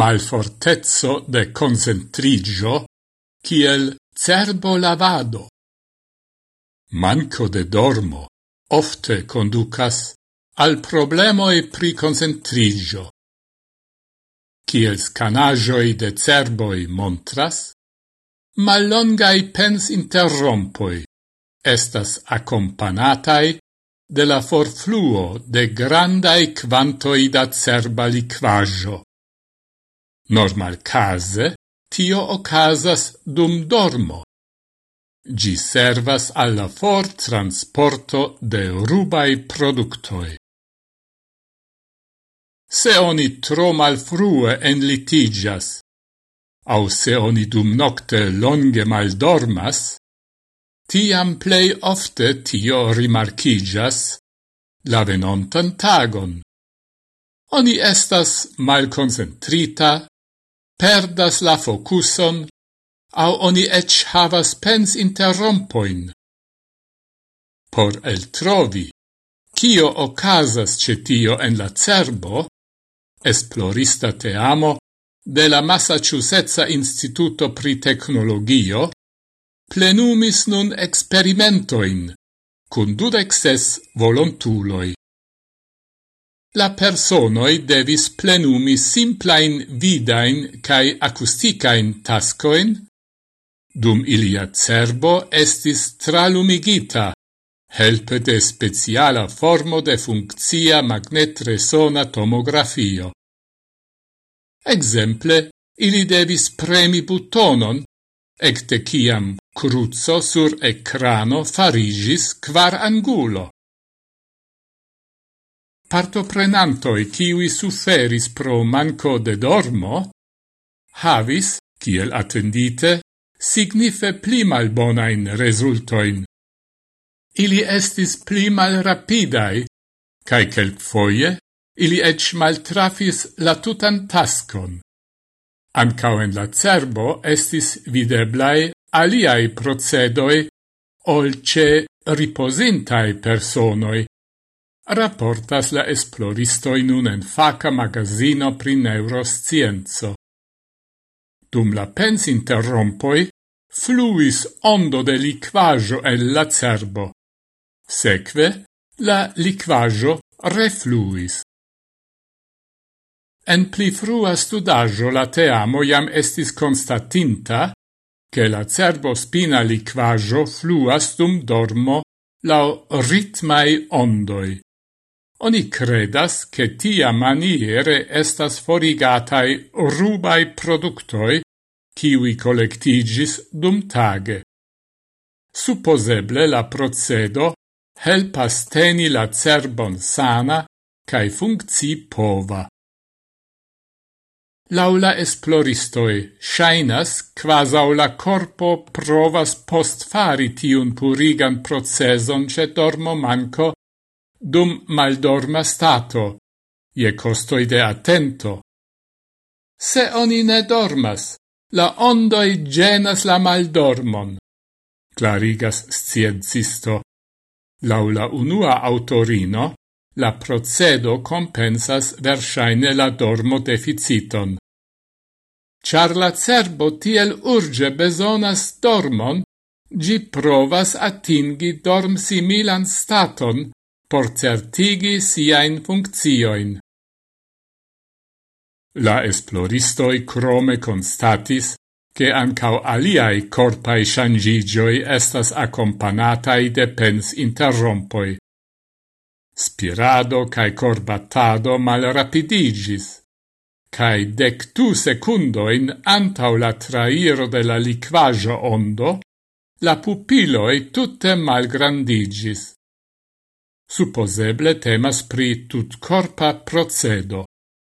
malfortezzo de concentrigio kiel cerbo lavado. Manco de dormo ofte conducas al problemoi pri concentrigio. Kiel scanagioi de cerboi montras, mallongai pens interrompoi estas accompanatai de la forfluo de grandai quantoi da cerba liquaggio. Normal case, tio ocasas dum dormo. Gi servas alla for transporto de rubai productoi. Se oni tro malfrue enlitigas, au se oni dum nocte longe maldormas, tiam plei ofte tio rimarcigas la venontan tagon. Oni estas mal concentrita, perdas la focuson, au oni ec havas pens interrompoin. Por el trovi, cio ocasas cetio en la cerbo, esplorista teamo de la Massachusetts Instituto pri Tecnologio, plenumis nun experimentoin, cun dudexes volontuloi. La personoi devis plenumi simplain vidain cae acusticain tascoin, dum ilia cerbo estis tralumigita, helpe de speciala formo de funccia magnetresona tomografio. Exemple, ili devis premi butonon, ecte ciam cruzo sur ecrano farigis quar angulo partoprenantoi kiwi suferis pro manco de dormo, havis, kiel attendite, signife pli malbonain resultoin. Ili estis pli malrapidai, cae quelcfoie ili ec maltrafis la tutan taskon. Ancao en la cerbo estis videblai aliai procedoi olce riposintai personoi, raportas la esploristoi nun en faca magazino pri neuroscienzo. Dum la pens interrompoi, fluis ondo de liquajo el la cerbo. Seque, la liquajo refluis. En pli frua studajo la teamo jam estis constatinta che la cerbo spina liquajo fluas dum dormo lau ritmai ondoi. Oni credas che tia maniere estas forigatai rubai productoi kiwi collectigis dum tage. Supposeble la procedo helpas teni la cerbon sana cae funcci pova. Laula esploristoi shainas quasau la corpo provas postfari tiun purigan proceson ce dormo manco dum maldorma stato, je costoi de attento. Se oni ne dormas, la ondoi genas la maldormon, clarigas sciencisto. Laula unua autorino, la procedo compensas versaine la dormo deficiton. Char la cerbo tiel urge besonas dormon, gi provas atingi dorm similan staton, por certigi siain funccioin. La esploristoi crome constatis che ancao aliai corpai shangigioi estas accompanatai de pens interrompoi. Spirado cae corbatado malrapidigis, cae dec tu secundoin antau la trairo de la liquaggio ondo, la pupiloi tutte malgrandigis. Supposeble temas pri tutcorpa procedo.